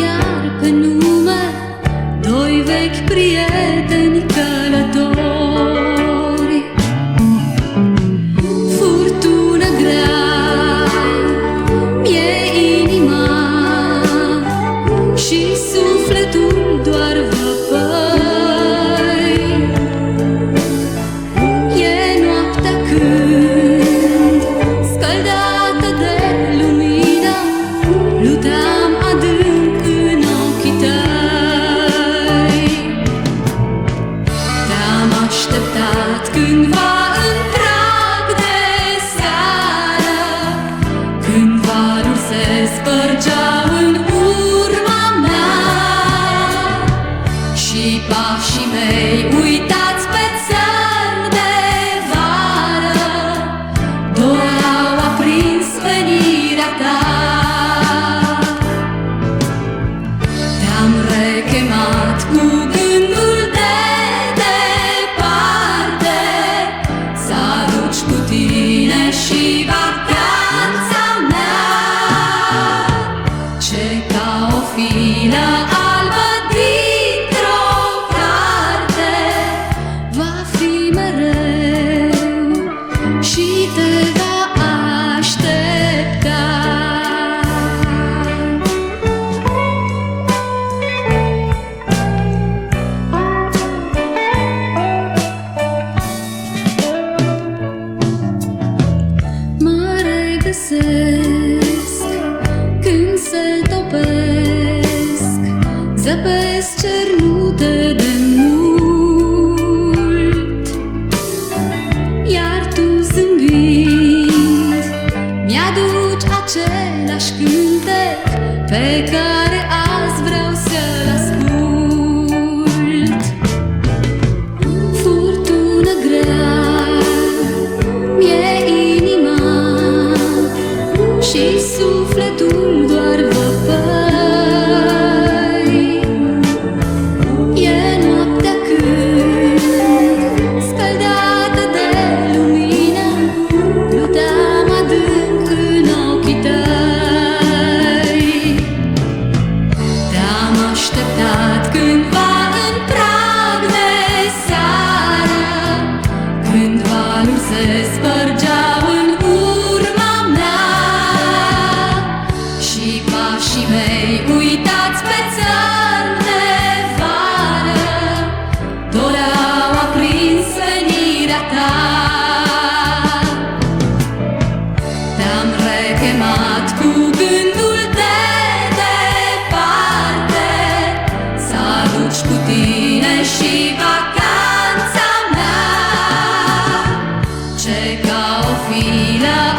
iar pe nume Doi vechi prieteni călători. Furtună grea mie inima Și sunt pașii mei Uitați pe țări de vară. Doar au aprins venirea ta. vezi cernute de mult. Iar tu zâmbind Mi-aduci același cântec causa fila